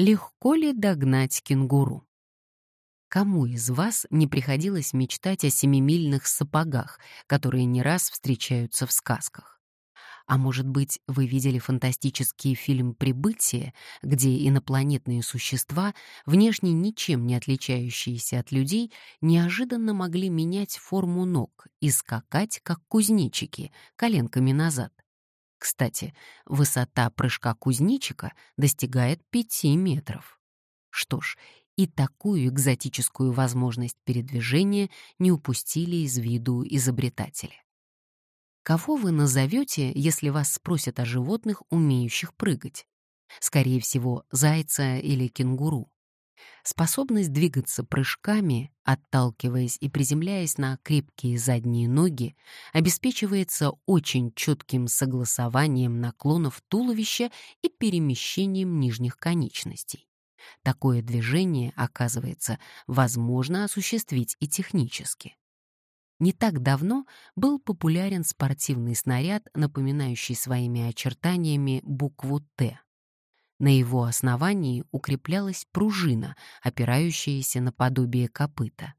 Легко ли догнать кенгуру? Кому из вас не приходилось мечтать о семимильных сапогах, которые не раз встречаются в сказках? А может быть, вы видели фантастический фильм «Прибытие», где инопланетные существа, внешне ничем не отличающиеся от людей, неожиданно могли менять форму ног и скакать, как кузнечики, коленками назад? Кстати, высота прыжка кузнечика достигает 5 метров. Что ж, и такую экзотическую возможность передвижения не упустили из виду изобретатели. Кого вы назовете, если вас спросят о животных, умеющих прыгать? Скорее всего, зайца или кенгуру. Способность двигаться прыжками, отталкиваясь и приземляясь на крепкие задние ноги, обеспечивается очень четким согласованием наклонов туловища и перемещением нижних конечностей. Такое движение, оказывается, возможно осуществить и технически. Не так давно был популярен спортивный снаряд, напоминающий своими очертаниями букву «Т». На его основании укреплялась пружина, опирающаяся на подобие копыта.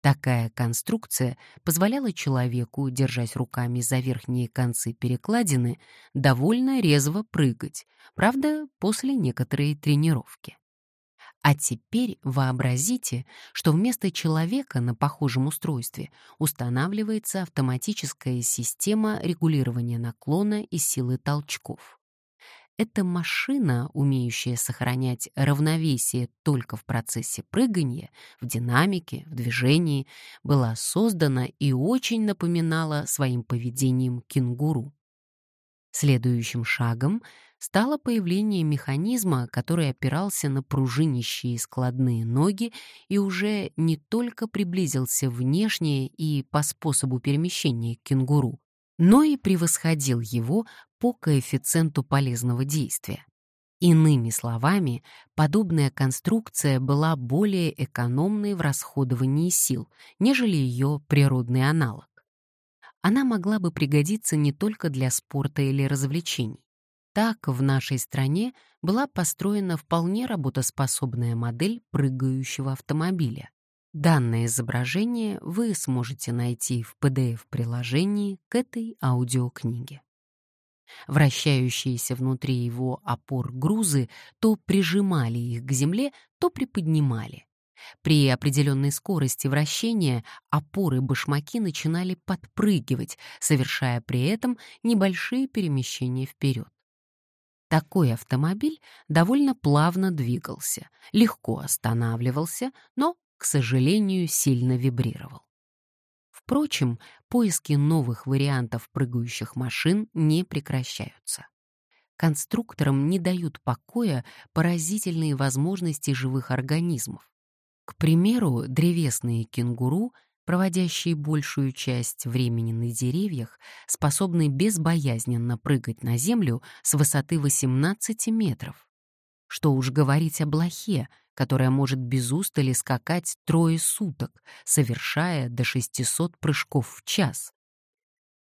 Такая конструкция позволяла человеку, держась руками за верхние концы перекладины, довольно резво прыгать, правда, после некоторой тренировки. А теперь вообразите, что вместо человека на похожем устройстве устанавливается автоматическая система регулирования наклона и силы толчков. Эта машина, умеющая сохранять равновесие только в процессе прыгания, в динамике, в движении, была создана и очень напоминала своим поведением кенгуру. Следующим шагом стало появление механизма, который опирался на пружинищие складные ноги и уже не только приблизился внешне и по способу перемещения к кенгуру, но и превосходил его по коэффициенту полезного действия. Иными словами, подобная конструкция была более экономной в расходовании сил, нежели ее природный аналог. Она могла бы пригодиться не только для спорта или развлечений. Так в нашей стране была построена вполне работоспособная модель прыгающего автомобиля. Данное изображение вы сможете найти в PDF-приложении к этой аудиокниге. Вращающиеся внутри его опор грузы то прижимали их к земле, то приподнимали. При определенной скорости вращения опоры-башмаки начинали подпрыгивать, совершая при этом небольшие перемещения вперед. Такой автомобиль довольно плавно двигался, легко останавливался, но к сожалению, сильно вибрировал. Впрочем, поиски новых вариантов прыгающих машин не прекращаются. Конструкторам не дают покоя поразительные возможности живых организмов. К примеру, древесные кенгуру, проводящие большую часть времени на деревьях, способны безбоязненно прыгать на землю с высоты 18 метров. Что уж говорить о блохе, которая может без устали скакать трое суток, совершая до 600 прыжков в час.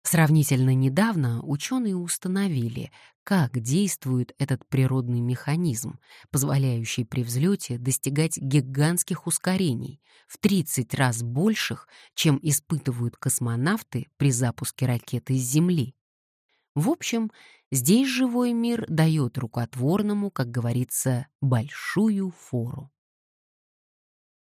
Сравнительно недавно ученые установили, как действует этот природный механизм, позволяющий при взлете достигать гигантских ускорений, в 30 раз больших, чем испытывают космонавты при запуске ракеты с Земли. В общем, здесь живой мир дает рукотворному, как говорится, большую фору.